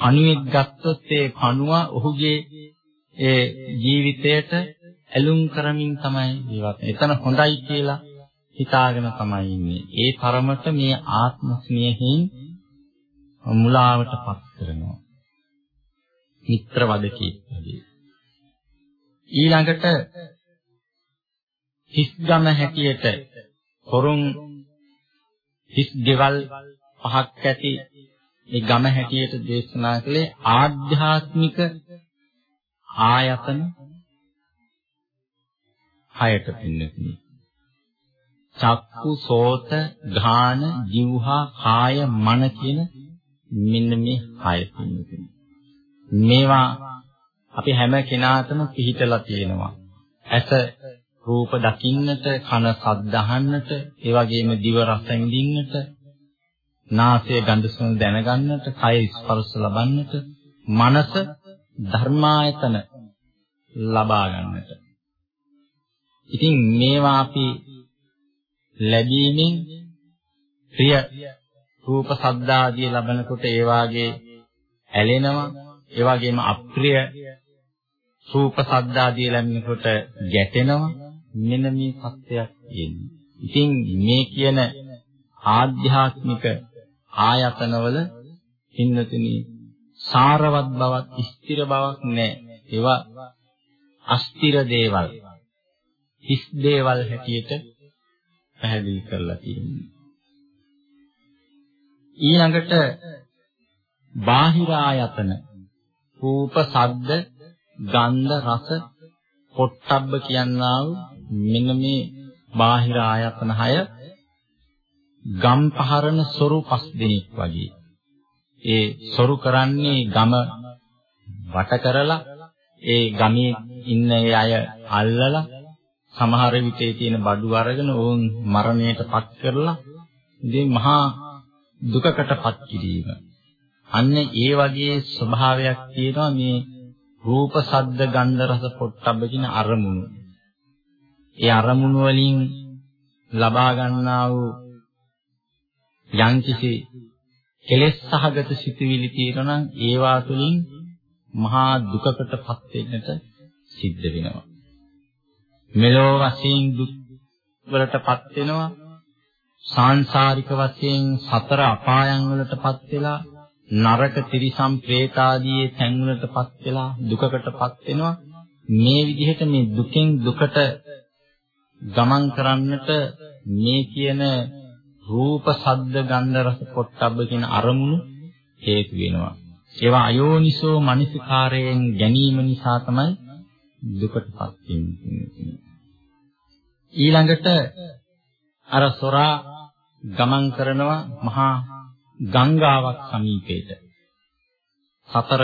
අණුවෙක් ගත්තොත් ඒ පණුව ඔහුගේ ඒ ජීවිතයට ඇලුම් කරමින් තමයි ජීවත් එතන හොඳයි කියලා හිතාගෙන තමයි ඉන්නේ. ඒ තරමට මේ ආත්ම ස්නේහයෙන් මුලාවටපත් කරනවා. මිත්‍ර වදකී වගේ. ඊළඟට හිස් ගම හැටියට හොරුන් හිස් ගෙවල් පහක් ඇති මේ ගම හැටියට දේශනා කළේ ආධ්‍යාත්මික ආයතන හයට පින්නතුනි. චක්කු සෝත ගාන જીවහා කාය මන කියන මෙන්න මේ හය පින්නතුනි. මේවා අපි හැම කෙනාටම පිළිහිටලා තියෙනවා. ඇස රූප දකින්නට, කන ශබ්ද අහන්නට, ඒ වගේම දිව රස විඳින්නට, නාසය ගඳ සුවඳ දැනගන්නට, කය ස්පර්ශ ලබන්නට, මනස ධර්මායතන ලබා ගන්නට. ඉතින් මේවා අපි ලැබීමෙන් ප්‍රිය රූප ශබ්ද ආදී ලබනකොට ඒ වාගේ ඇලෙනවා ඒ වගේම අප්‍රිය රූප ශබ්ද ආදී ලැබෙනකොට ගැටෙනවා මෙන්න මේ සත්‍යයක් තියෙන්නේ. ඉතින් මේ කියන ආධ්‍යාත්මික ආයතනවල ඉන්නතුනි සාරවත් බවක් ස්ථිර බවක් නැහැ. ඒවා අස්තිර දේවල්. හිස් දේවල් හැටියට පැහැදිලි කරලා තියෙනවා. ඊළඟට බාහිර ආයතන රූප, ශබ්ද, ගන්ධ, රස, පොට්ටබ්බ කියනා වූ මෙන්න මේ බාහිර ආයතන 6 ගම් පහරන සොරු පස් දෙනෙක් වගේ. ඒ සොරු කරන්නේ ගම වට කරලා ඒ ගමේ ඉන්න ඒ අය අල්ලලා සමහර විට ඒ තියෙන බඩු අරගෙන ඕන් මරණයට පත් කරලා ඉතින් මහා දුකකටපත් කිරීම. අන්න ඒ වගේ ස්වභාවයක් තියෙනවා මේ රූප, ශබ්ද, ගන්ධ, රස, පොට්ටබ්බ කියන අරමුණු. ඒ අරමුණු වලින් ලබා ගන්නා වූ යම්කිසි කෙලෙස් සහගත සිතුවිලි තියෙනවා නම් ඒවා තුලින් මහා දුකකටපත් වෙන්නට සිද්ධ වෙනවා. මෙලෝ වශයෙන් දුක් වලටපත් වෙනවා. සාංශාරික වශයෙන් සතර අපායන් වලටපත් වෙලා නරක තිරිසම් പ്രേත ආදී තැන් වලටපත් වෙලා දුකකටපත් වෙනවා. මේ විදිහට මේ දුකෙන් දුකට ගමන් කරන්නට මේ කියන රූප, ශබ්ද, ගන්ධ, රස, පොට්ටබ්බ කියන අරමුණු හේතු වෙනවා. ඒවා අයෝනිසෝ මනසිකාරයෙන් ගැනීම නිසා තමයි දුකටපත් වෙන්නේ. ඊළඟට අර සොරා ගමන් කරනවා මහා ගංගාවක් සමීපයට. සතර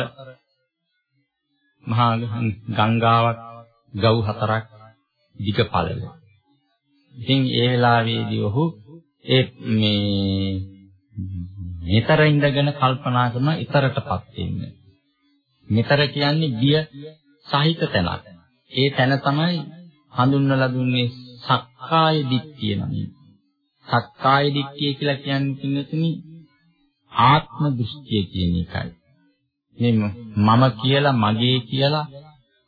මහා ගංගාවක් ගව් හතරක් දිග පළල. ඉතින් ඒ වෙලාවේදී ඔහු ඒ මේ මෙතර ඉඳගෙන කල්පනා කරන ඊතරටපත් වෙන්න. මෙතර කියන්නේ බිය සහිත තැනක්. ඒ තැන තමයි හඳුන්වලා දුන්නේ සක්කාය දිට්ඨිය නමින්. සක්කාය දිට්ඨිය කියලා කියන්නේ පින්නතුනි ආත්ම දෘෂ්ටිය කියන එකයි. මේ මම කියලා මගේ කියලා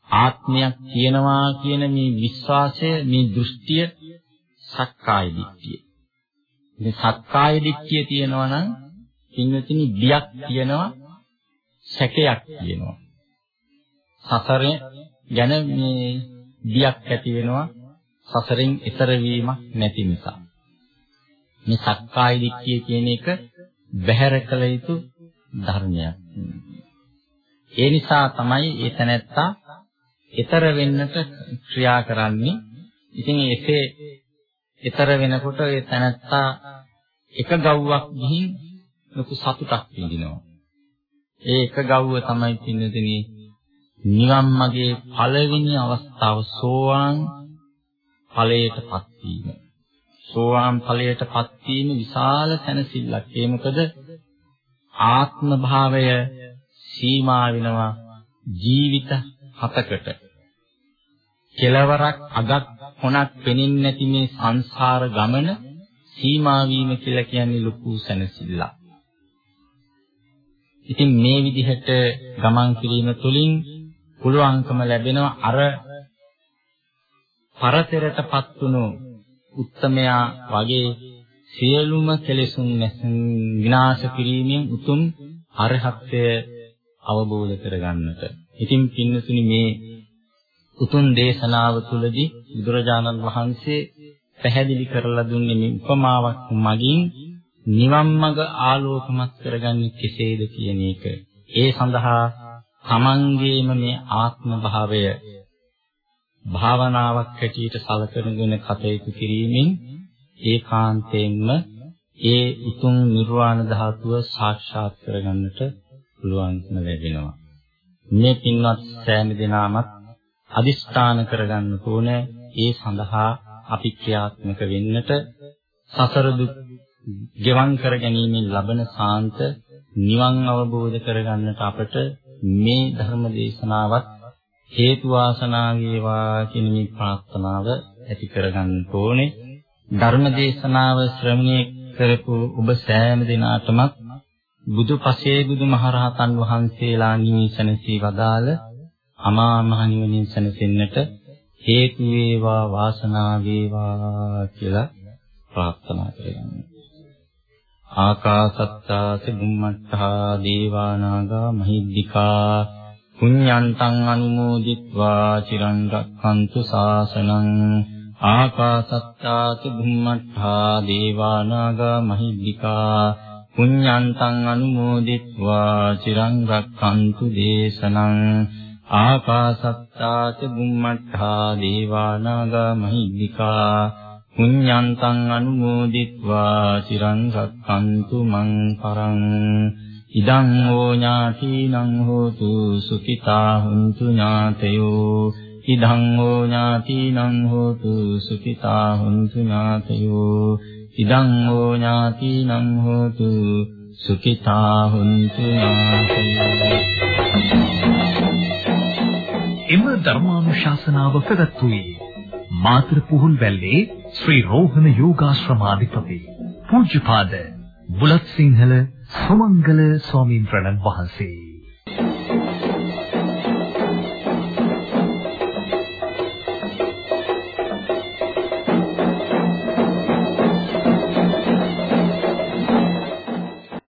ආත්මයක් තියෙනවා කියන මේ විශ්වාසය මේ දෘෂ්ටිය සක්කාය දිට්ඨිය. මේ සක්කාය දිට්ඨිය තියෙනවා නම් පින්වතුනි බියක් තියෙනවා සැකයක් තියෙනවා. සසරේ ගැන මේ බියක් ඇති වෙනවා සසරෙන් ඈතර වීමක් නැති නිසා. මේ සක්කාය දිට්ඨිය කියන එක බැහැර කළ යුතු ධර්මයක්. ඒ නිසා තමයි ඒ තැනැත්තා ඈතර වෙන්නට ක්‍රියා කරන්නේ. ඉතින් එසේ ඈතර වෙනකොට ඒ තැනැත්තා එක ගව්වක් ගිහින් ලොකු සතුටක් විඳිනවා. ඒ එක ගව්ව තමයි පින්නදිනේ නිවන් මාගේ පළවෙනි අවස්ථාව සෝවාන් ඵලයටපත් වීම. සෝවාන් ඵලයටපත් වීම විශාල සැනසෙල්ලක්. ඒ මොකද ආත්ම භාවය සීමා වෙනවා ජීවිත හතකට. කෙලවරක් අගක් කොනක් පෙනෙන්නේ නැති මේ සංසාර ගමන සීමා වීම කියලා කියන්නේ ලොකු සැනසෙල්ලක්. ඉතින් මේ විදිහට ගමන් කිරීම තුළින් පුළුවන්කම ලැබෙනවා අර පරතරටපත් වුණු උත්තමයා වගේ සියලුම කෙලෙසුන් විනාශ කිරීමෙන් උතුම් අරහත්ත්වය අවබෝධ කරගන්නට. ඉතින් පින්නතුනි මේ උතුම් දේශනාව තුළදී බුදුරජාණන් වහන්සේ පැහැදිලි කරලා දුන්නේ මේ උපමාවක් මගින් නිවන් මඟ ආලෝකමත් කරගන්නේ කෙසේද කියන එක. ඒ සඳහා තමන්ගේම මේ ආත්ම භාවය භාවනාවක් හැටියට සලකනගෙන කටයුතු කිරීමෙන් ඒකාන්තයෙන්ම ඒ උතුම් නිර්වාණ ධාතුව සාක්ෂාත් කරගන්නට පුළුවන්කම ලැබෙනවා. මේ පින්වත් සෑම දිනාමත් අදිස්ථාන කරගන්න ඕනේ ඒ සඳහා අපි ක්‍රියාත්මක වෙන්නට සසර දුක් ගෙවන් කර ගැනීමෙන් ලබන සාන්ත නිවන් අවබෝධ කරගන්නට අපට මේ ධර්ම දේශනාවත් හේතු වාසනා වේවා කියන මේ ප්‍රාර්ථනාව ඇති කරගන්න ඕනේ. ධර්ම දේශනාව ශ්‍රවණය කරපු ඔබ සෑම දිනාටම බුදු පසේ බුදු මහරහතන් වහන්සේලා නිවිසනසී වදාළ අමා මහ නිවනින් සැනසෙන්නට හේතු වේවා වාසනාව වේවා කියලා ප්‍රාර්ථනා කරගන්න. ආකාසත්තා සුම්මත්තා දේවානාගා මහිද්దికා පුඤ්ඤන්තං අනුමෝදිත්වා චිරන් රක්ඛන්තු සාසනං ආකාසත්තා සුම්මත්තා දේවානාගා මහිද්దికා පුඤ්ඤන්තං අනුමෝදිත්වා චිරන් රක්ඛන්තු දේශනං ආකාසත්තා සුම්මත්තා දේවානාගා මහිද්దికා පුඤ්ඤන්තං අනුමෝදිත්වා චිරං සක්칸තු මං පරං ඉදං හෝ ඥාතිනං හෝතු සුඛිතා හුන්තු ඥාතයෝ ඉදං හෝ ඥාතිනං හෝතු සුඛිතා හුන්තු ඥාතයෝ ඉදං හෝ ඥාතිනං හෝතු සුඛිතා හුන්තු ඥාතයෝ එම ධර්මානුශාසනාව පැවැත්වුවේ මාතර පුහුල් වැල්ලේ ශ්‍රී රෝහණ යෝගාශ්‍රමාධිපති පූජ්‍යපාද බුලත් සිංහල සුමංගල ස්වාමීන් වහන්සේ.